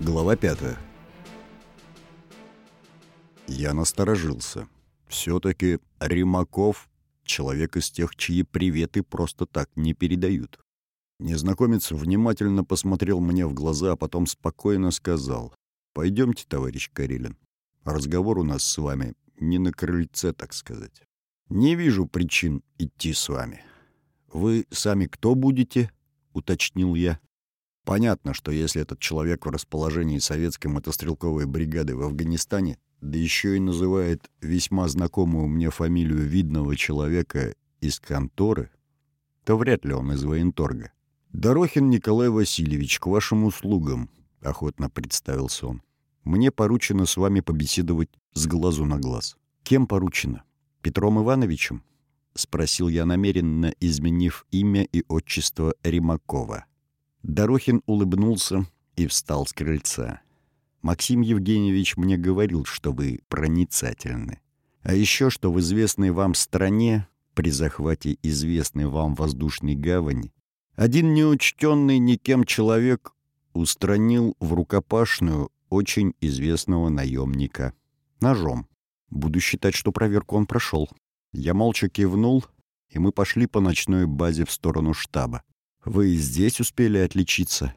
Глава пятая. Я насторожился. Все-таки Римаков — человек из тех, чьи приветы просто так не передают. Незнакомец внимательно посмотрел мне в глаза, а потом спокойно сказал. «Пойдемте, товарищ Карелин. Разговор у нас с вами не на крыльце, так сказать. Не вижу причин идти с вами. Вы сами кто будете?» — уточнил я. Понятно, что если этот человек в расположении советской мотострелковой бригады в Афганистане, да еще и называет весьма знакомую мне фамилию видного человека из конторы, то вряд ли он из военторга. «Дорохин Николай Васильевич, к вашим услугам», — охотно представился он. «Мне поручено с вами побеседовать с глазу на глаз». «Кем поручено? Петром Ивановичем?» — спросил я намеренно, изменив имя и отчество Римакова. Дорохин улыбнулся и встал с крыльца. «Максим Евгеньевич мне говорил, что вы проницательны. А еще, что в известной вам стране, при захвате известной вам воздушной гавани, один неучтенный никем человек устранил в рукопашную очень известного наемника. Ножом. Буду считать, что проверку он прошел. Я молча кивнул, и мы пошли по ночной базе в сторону штаба. «Вы здесь успели отличиться?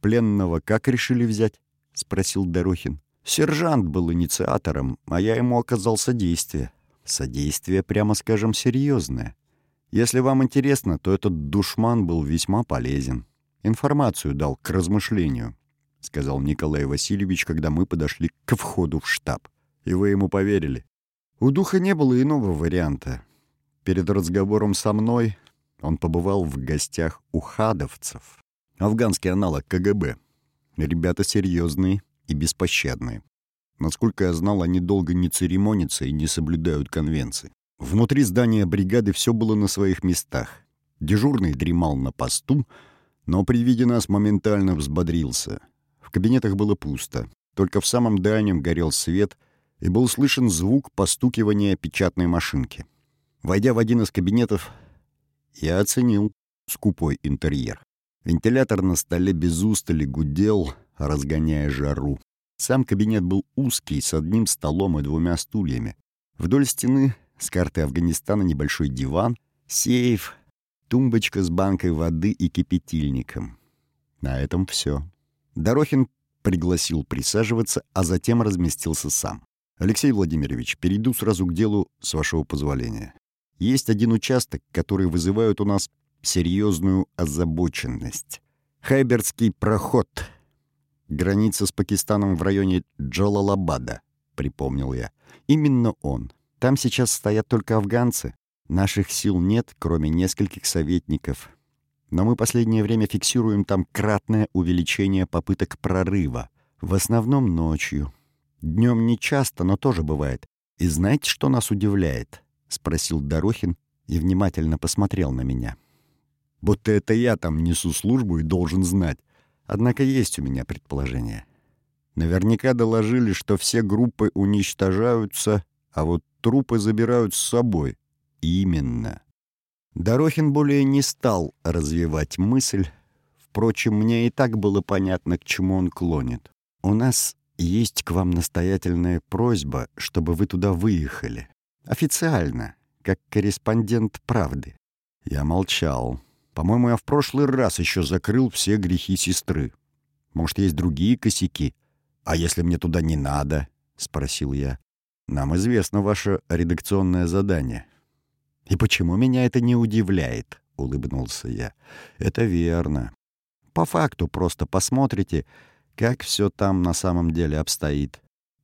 Пленного как решили взять?» — спросил Дорохин. «Сержант был инициатором, а я ему оказал содействие. Содействие, прямо скажем, серьезное. Если вам интересно, то этот душман был весьма полезен. Информацию дал к размышлению», — сказал Николай Васильевич, когда мы подошли к входу в штаб. «И вы ему поверили?» У духа не было иного варианта. Перед разговором со мной он побывал в гостях у хадовцев, афганский аналог КГБ. Ребята серьезные и беспощадные. Насколько я знал, они долго не церемонятся и не соблюдают конвенции. Внутри здания бригады все было на своих местах. Дежурный дремал на посту, но при виде нас моментально взбодрился. В кабинетах было пусто. Только в самом дальнем горел свет, и был слышен звук постукивания печатной машинки. Войдя в один из кабинетов, я оценил скупой интерьер. Вентилятор на столе без устали гудел, разгоняя жару. Сам кабинет был узкий, с одним столом и двумя стульями. Вдоль стены с картой Афганистана небольшой диван, сейф, тумбочка с банкой воды и кипятильником. На этом все. Дорохин пригласил присаживаться, а затем разместился сам. «Алексей Владимирович, перейду сразу к делу, с вашего позволения. Есть один участок, который вызывает у нас серьезную озабоченность. Хайберский проход. Граница с Пакистаном в районе Джалалабада, припомнил я. Именно он. Там сейчас стоят только афганцы. Наших сил нет, кроме нескольких советников. Но мы последнее время фиксируем там кратное увеличение попыток прорыва. В основном ночью. Днем не часто, но тоже бывает. И знаете, что нас удивляет? — спросил Дорохин и внимательно посмотрел на меня. «Будто это я там несу службу и должен знать. Однако есть у меня предположение. Наверняка доложили, что все группы уничтожаются, а вот трупы забирают с собой. Именно». Дорохин более не стал развивать мысль. Впрочем, мне и так было понятно, к чему он клонит. «У нас есть к вам настоятельная просьба, чтобы вы туда выехали. Официально, как корреспондент «Правды». Я молчал. По-моему, я в прошлый раз еще закрыл все грехи сестры. Может, есть другие косяки? А если мне туда не надо? — спросил я. Нам известно ваше редакционное задание. И почему меня это не удивляет? — улыбнулся я. Это верно. По факту просто посмотрите, как все там на самом деле обстоит.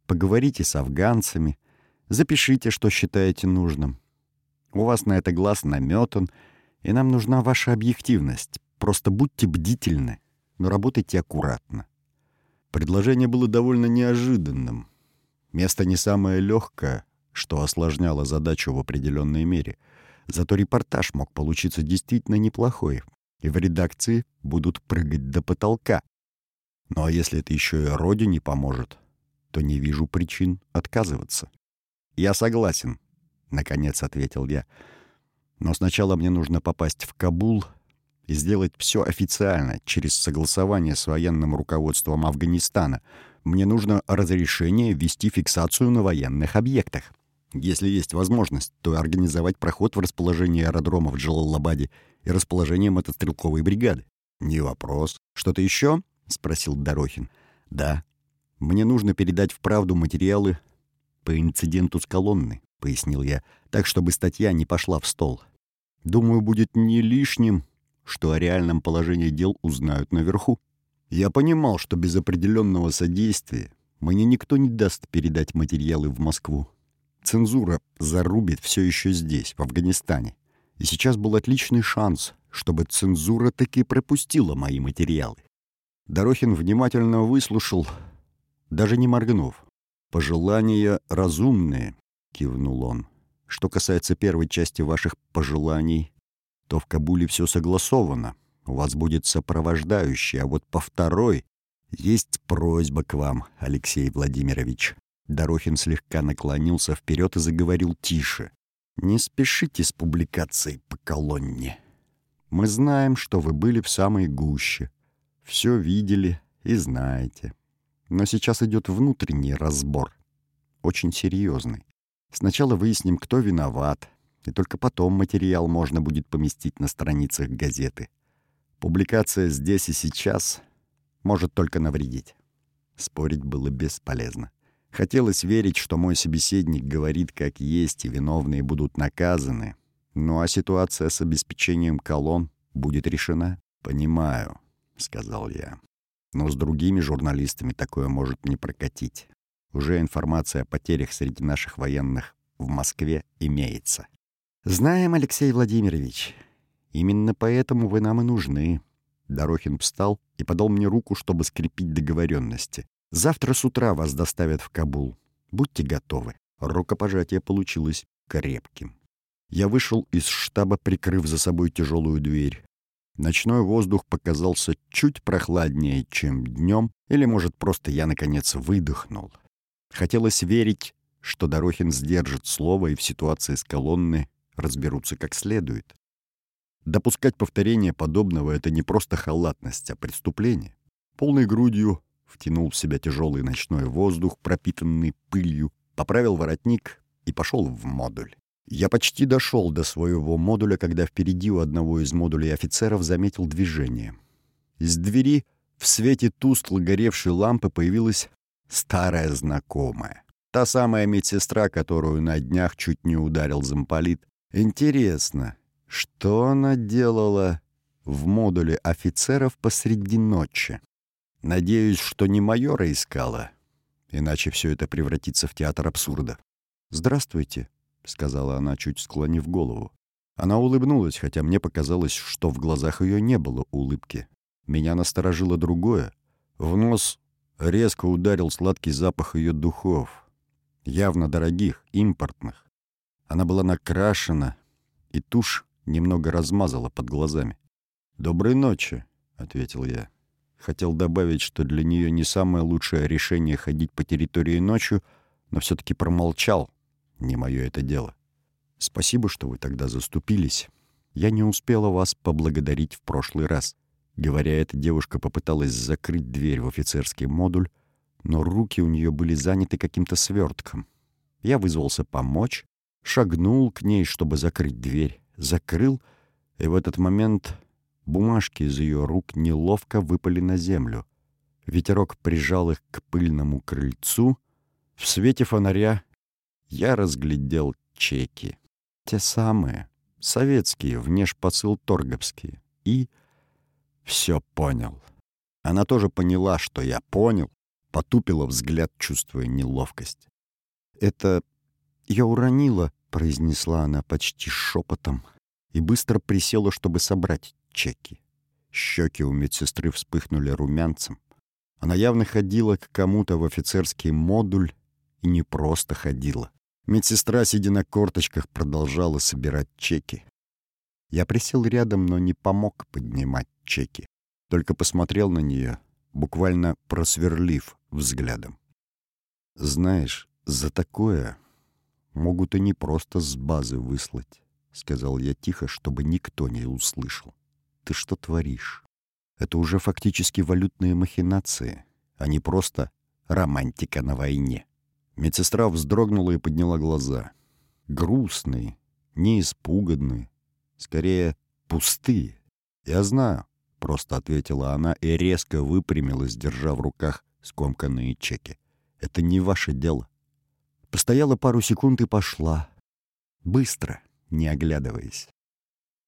Поговорите с афганцами, Запишите, что считаете нужным. У вас на это глаз наметан, и нам нужна ваша объективность. Просто будьте бдительны, но работайте аккуратно. Предложение было довольно неожиданным. Место не самое легкое, что осложняло задачу в определенной мере. Зато репортаж мог получиться действительно неплохой, и в редакции будут прыгать до потолка. Ну а если это еще и родине поможет, то не вижу причин отказываться. «Я согласен», — наконец ответил я. «Но сначала мне нужно попасть в Кабул и сделать все официально, через согласование с военным руководством Афганистана. Мне нужно разрешение вести фиксацию на военных объектах. Если есть возможность, то организовать проход в расположение аэродрома в Джалалабаде и расположение мотострелковой бригады. «Не вопрос. Что-то еще?» — спросил Дорохин. «Да. Мне нужно передать в правду материалы по инциденту с колонной», — пояснил я, «так, чтобы статья не пошла в стол. Думаю, будет не лишним, что о реальном положении дел узнают наверху. Я понимал, что без определенного содействия мне никто не даст передать материалы в Москву. Цензура зарубит все еще здесь, в Афганистане. И сейчас был отличный шанс, чтобы цензура таки пропустила мои материалы. Дорохин внимательно выслушал, даже не моргнув. «Пожелания разумные», — кивнул он. «Что касается первой части ваших пожеланий, то в Кабуле все согласовано. У вас будет сопровождающий, а вот по второй есть просьба к вам, Алексей Владимирович». Дорохин слегка наклонился вперед и заговорил тише. «Не спешите с публикацией по колонне. Мы знаем, что вы были в самой гуще. Все видели и знаете. Но сейчас идет внутренний разбор. Очень серьезный. Сначала выясним, кто виноват, и только потом материал можно будет поместить на страницах газеты. Публикация здесь и сейчас может только навредить. Спорить было бесполезно. Хотелось верить, что мой собеседник говорит как есть, и виновные будут наказаны. Ну а ситуация с обеспечением колонн будет решена? Понимаю, сказал я. Но с другими журналистами такое может не прокатить. Уже информация о потерях среди наших военных в Москве имеется. Знаем, Алексей Владимирович. Именно поэтому вы нам и нужны. Дорохин встал и подал мне руку, чтобы скрепить договоренности. Завтра с утра вас доставят в Кабул. Будьте готовы. Рукопожатие получилось крепким. Я вышел из штаба, прикрыв за собой тяжелую дверь. Ночной воздух показался чуть прохладнее, чем днем, или, может, просто я, наконец, выдохнул. Хотелось верить, что Дорохин сдержит слово и в ситуации с колонны разберутся как следует. Допускать повторение подобного — это не просто халатность, а преступление. Полной грудью втянул в себя тяжелый ночной воздух, пропитанный пылью, поправил воротник и пошел в модуль. Я почти дошел до своего модуля, когда впереди у одного из модулей офицеров заметил движение. Из двери в свете тускло горевшей лампы появилась старая знакомая. Та самая медсестра, которую на днях чуть не ударил замполит. Интересно, что она делала в модуле офицеров посреди ночи? Надеюсь, что не майора искала, иначе все это превратится в театр абсурда. «Здравствуйте», — сказала она, чуть склонив голову. Она улыбнулась, хотя мне показалось, что в глазах ее не было улыбки. Меня насторожило другое. В нос резко ударил сладкий запах ее духов. Явно дорогих, импортных. Она была накрашена, и тушь немного размазала под глазами. «Доброй ночи», — ответил я. Хотел добавить, что для нее не самое лучшее решение ходить по территории ночью, но все-таки промолчал. Не мое это дело. Спасибо, что вы тогда заступились. Я не успела вас поблагодарить в прошлый раз. Говоря это, девушка попыталась закрыть дверь в офицерский модуль, но руки у нее были заняты каким-то свертком. Я вызвался помочь, шагнул к ней, чтобы закрыть дверь, закрыл, и в этот момент Бумажки из ее рук неловко выпали на землю. Ветерок прижал их к пыльному крыльцу. В свете фонаря я разглядел чеки. Те самые, советские, внешпосыл-торговские. И все понял. Она тоже поняла, что я понял, потупила взгляд, чувствуя неловкость. «Это я уронила», — произнесла она почти шепотом, и быстро присела, чтобы собрать чеки. Щеки у медсестры вспыхнули румянцем. Она явно ходила к кому-то в офицерский модуль и не просто ходила. Медсестра, сидя на корточках, продолжала собирать чеки. Я присел рядом, но не помог поднимать чеки. Только посмотрел на нее, буквально просверлив взглядом. «Знаешь, за такое могут и не просто с базы выслать», — сказал я тихо, чтобы никто не услышал. ты что творишь? Это уже фактически валютные махинации, а не просто романтика на войне. Медсестра вздрогнула и подняла глаза. Грустные, не испуганные, скорее пустые. «Я знаю», — просто ответила она и резко выпрямилась, держа в руках скомканные чеки. «Это не ваше дело». Постояла пару секунд и пошла. Быстро, не оглядываясь.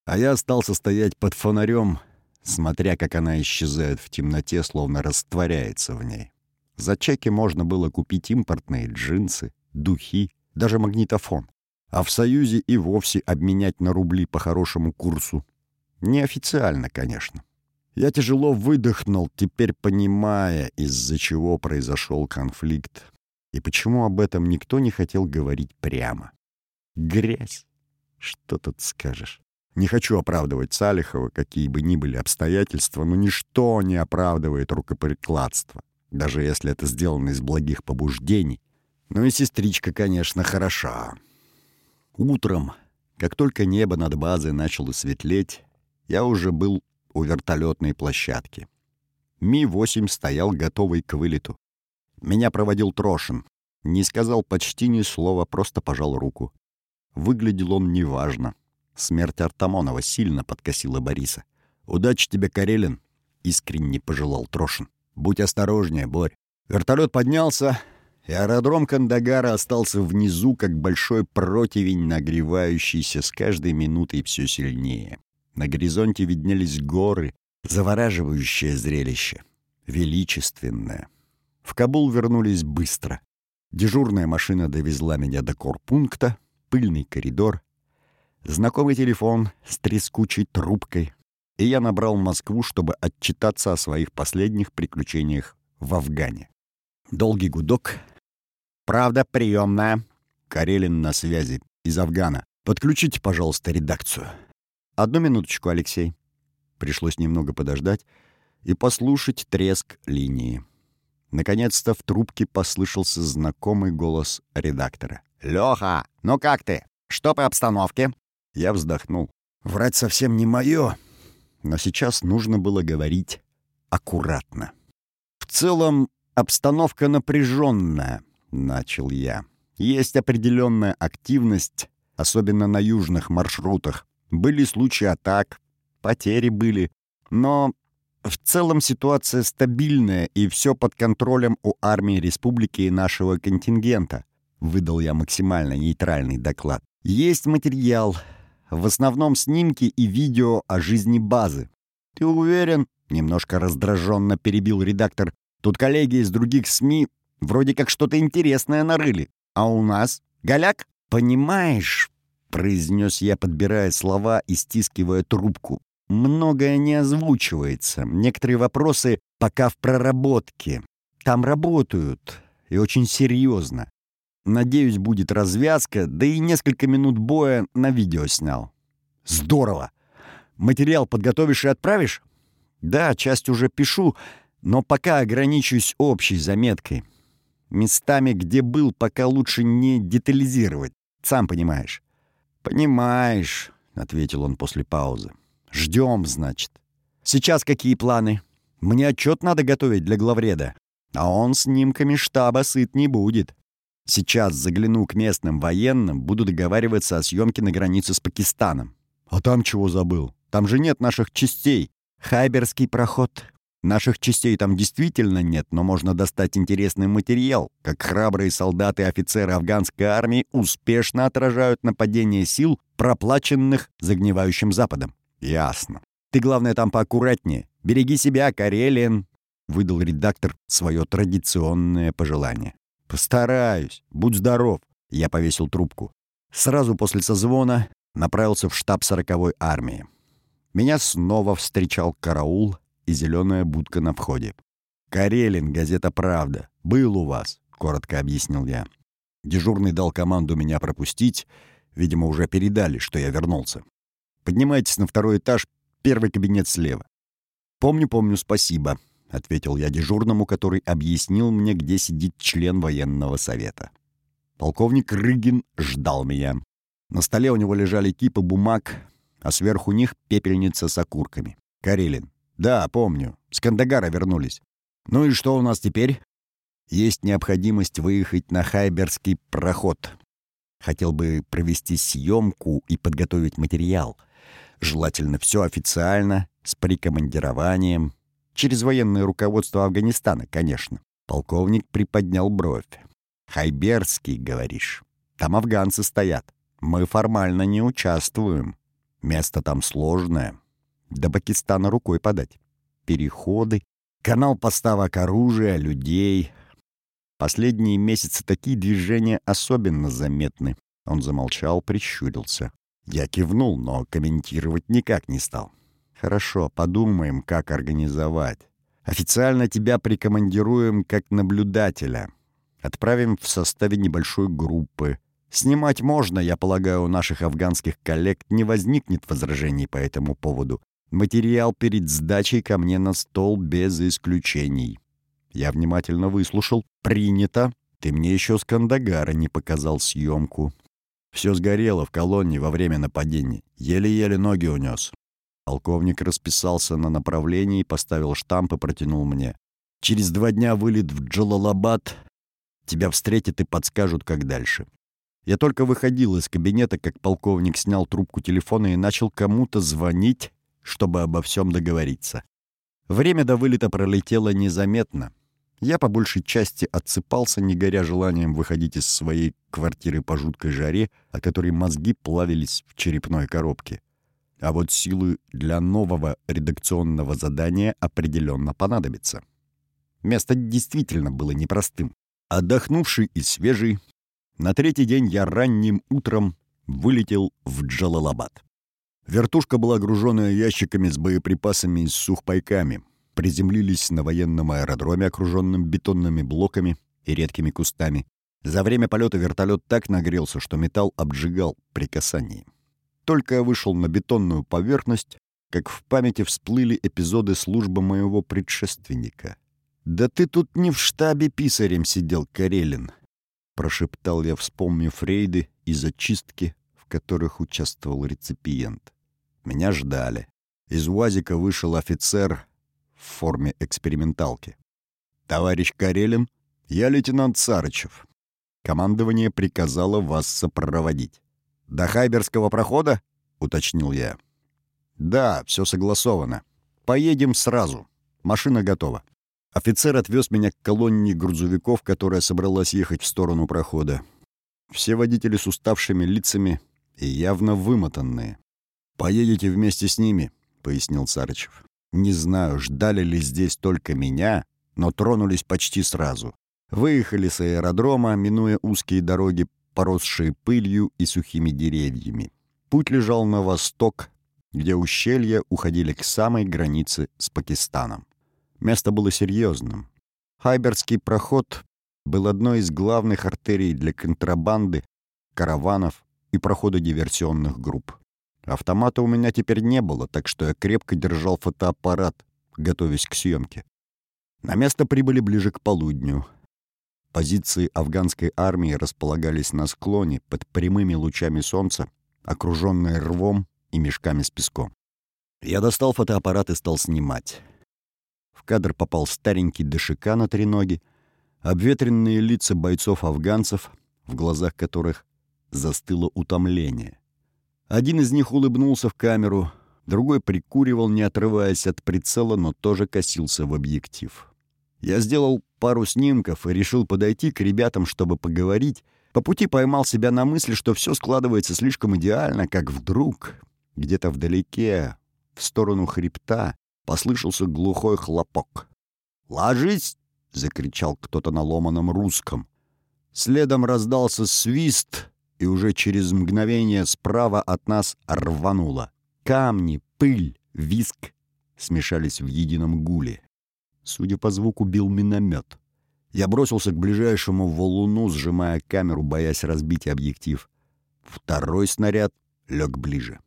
А я остался стоять под фонарем, смотря, как она исчезает в темноте, словно растворяется в ней. За чеки можно было купить импортные джинсы, духи, даже магнитофон. А в Союзе и вовсе обменять на рубли по хорошему курсу. Неофициально, конечно. Я тяжело выдохнул, теперь понимая, из-за чего произошел конфликт. И почему об этом никто не хотел говорить прямо. Грязь. Что тут скажешь? Не хочу оправдывать Салихова, какие бы ни были обстоятельства, но ничто не оправдывает рукоприкладство даже если это сделано из благих побуждений. Ну и сестричка, конечно, хороша. Утром, как только небо над базой начало светлеть, я уже был у вертолетной площадки. Ми-8 стоял готовый к вылету. Меня проводил Трошин. Не сказал почти ни слова, просто пожал руку. Выглядел он неважно. Смерть Артамонова сильно подкосила Бориса. «Удачи тебе, Карелин!» — искренне пожелал Трошин. Будь осторожнее, Борь. Вертолет поднялся, и аэродром Кандагара остался внизу, как большой противень, нагревающийся с каждой минутой все сильнее. На горизонте виднелись горы, завораживающее зрелище, величественное. В Кабул вернулись быстро. Дежурная машина довезла меня до корпункта, пыльный коридор, знакомый телефон с трескучей трубкой, и я набрал Москву, чтобы отчитаться о своих последних приключениях в Афгане. Долгий гудок. «Правда, приемная». Карелин на связи. Из Афгана. «Подключите, пожалуйста, редакцию». «Одну минуточку, Алексей». Пришлось немного подождать и послушать треск линии. Наконец-то в трубке послышался знакомый голос редактора. «Лёха, ну как ты? Что по обстановке?» Я вздохнул. «Врать совсем не моё но сейчас нужно было говорить аккуратно. «В целом, обстановка напряженная», — начал я. «Есть определенная активность, особенно на южных маршрутах. Были случаи атак, потери были, но в целом ситуация стабильная, и все под контролем у армии республики и нашего контингента», — выдал я максимально нейтральный доклад. «Есть материал, в основном снимки и видео о жизни базы. «Ты уверен?» — немножко раздраженно перебил редактор. «Тут коллеги из других СМИ вроде как что-то интересное нарыли. А у нас? Голяк? Понимаешь?» — произнес я, подбирая слова и стискивая трубку. «Многое не озвучивается. Некоторые вопросы пока в проработке. Там работают. И очень серьезно. Надеюсь, будет развязка, да и несколько минут боя на видео снял. Здорово! Материал подготовишь и отправишь? Да, часть уже пишу, но пока ограничусь общей заметкой. Местами, где был, пока лучше не детализировать. Сам понимаешь. «Понимаешь», — ответил он после паузы. «Ждем, значит. Сейчас какие планы? Мне отчет надо готовить для главреда, а он снимками штаба сыт не будет». Сейчас загляну к местным военным, буду договариваться о съемке на границе с Пакистаном. А там чего забыл? Там же нет наших частей. Хайберский проход. Наших частей там действительно нет, но можно достать интересный материал, как храбрые солдаты и офицеры афганской армии успешно отражают нападение сил, проплаченных загнивающим Западом. Ясно. Ты, главное, там поаккуратнее. Береги себя, Карелин, — выдал редактор свое традиционное пожелание. «Постараюсь. Будь здоров». Я повесил трубку. Сразу после созвона направился в штаб сороковой армии. Меня снова встречал караул и зеленая будка на входе. «Карелин, газета «Правда». Был у вас», — коротко объяснил я. Дежурный дал команду меня пропустить. Видимо, уже передали, что я вернулся. «Поднимайтесь на второй этаж, первый кабинет слева». «Помню, помню, спасибо», — ответил я дежурному, который объяснил мне, где сидит член военного совета. Полковник Рыгин ждал меня. На столе у него лежали кипы бумаг, а сверху них пепельница с окурками. Карелин. «Да, помню. С Кандагара вернулись. Ну и что у нас теперь?» «Есть необходимость выехать на Хайберский проход. Хотел бы провести съемку и подготовить материал. Желательно все официально, с прикомандированием. Через военное руководство Афганистана, конечно». Полковник приподнял бровь. «Хайберский, говоришь? Там афганцы стоят. Мы формально не участвуем. Место там сложное. До Пакистана рукой подать. Переходы, канал поставок оружия, людей. Последние месяцы такие движения особенно заметны. Он замолчал, прищурился. Я кивнул, но комментировать никак не стал. «Хорошо, подумаем, как организовать. Официально тебя прикомандируем как наблюдателя. Отправим в составе небольшой группы. Снимать можно, я полагаю, у наших афганских коллег не возникнет возражений по этому поводу. Материал перед сдачей ко мне на стол без исключений. Я внимательно выслушал. Принято. Ты мне еще с Кандагара не показал съемку. Все сгорело в колонне во время нападения. Еле-еле ноги унес. Полковник расписался на направлении, поставил штамп и протянул мне. Через два дня вылет в Джалалабад. Тебя встретят и подскажут, как дальше. Я только выходил из кабинета, как полковник снял трубку телефона и начал кому-то звонить, чтобы обо всем договориться. Время до вылета пролетело незаметно. Я по большей части отсыпался, не горя желанием выходить из своей квартиры по жуткой жаре, от которой мозги плавились в черепной коробке. А вот силы для нового редакционного задания определенно понадобится. Место действительно было непростым. Отдохнувший и свежий, на третий день я ранним утром вылетел в Джалалабад. Вертушка была груженная ящиками с боеприпасами и сухпайками. Приземлились на военном аэродроме, окруженном бетонными блоками и редкими кустами. За время полета вертолет так нагрелся, что металл обжигал при касании. Только я вышел на бетонную поверхность, как в памяти всплыли эпизоды службы моего предшественника. «Да ты тут не в штабе писарем сидел, Карелин прошептал я, вспомнив рейды и зачистки, в которых участвовал реципиент. Меня ждали. Из УАЗика вышел офицер в форме эксперименталки. «Товарищ Карелин, я лейтенант Сарычев. Командование приказало вас сопроводить». «До Хайберского прохода?» — уточнил я. «Да, все согласовано. Поедем сразу. Машина готова». Офицер отвез меня к колонне грузовиков, которая собралась ехать в сторону прохода. Все водители с уставшими лицами и явно вымотанные. «Поедете вместе с ними», — пояснил Сарычев. «Не знаю, ждали ли здесь только меня, но тронулись почти сразу. Выехали с аэродрома, минуя узкие дороги, поросшие пылью и сухими деревьями. Путь лежал на восток, где ущелья уходили к самой границе с Пакистаном. Место было серьезным. Хайберский проход был одной из главных артерий для контрабанды, караванов и прохода диверсионных групп. Автомата у меня теперь не было, так что я крепко держал фотоаппарат, готовясь к съемке. На место прибыли ближе к полудню. Позиции афганской армии располагались на склоне под прямыми лучами солнца, окруженные рвом и мешками с песком. Я достал фотоаппарат и стал снимать. В кадр попал старенький дышика на треноге, обветренные лица бойцов-афганцев, в глазах которых застыло утомление. Один из них улыбнулся в камеру, другой прикуривал, не отрываясь от прицела, но тоже косился в объектив. Я сделал пару снимков и решил подойти к ребятам, чтобы поговорить. По пути поймал себя на мысли, что все складывается слишком идеально, как вдруг, где-то вдалеке, в сторону хребта, послышался глухой хлопок. «Ложись!» — закричал кто-то на ломаном русском. Следом раздался свист, и уже через мгновение справа от нас рвануло. Камни, пыль, виск смешались в едином гуле. Судя по звуку, бил миномет. Я бросился к ближайшему валуну, сжимая камеру, боясь разбить объектив. Второй снаряд лег ближе.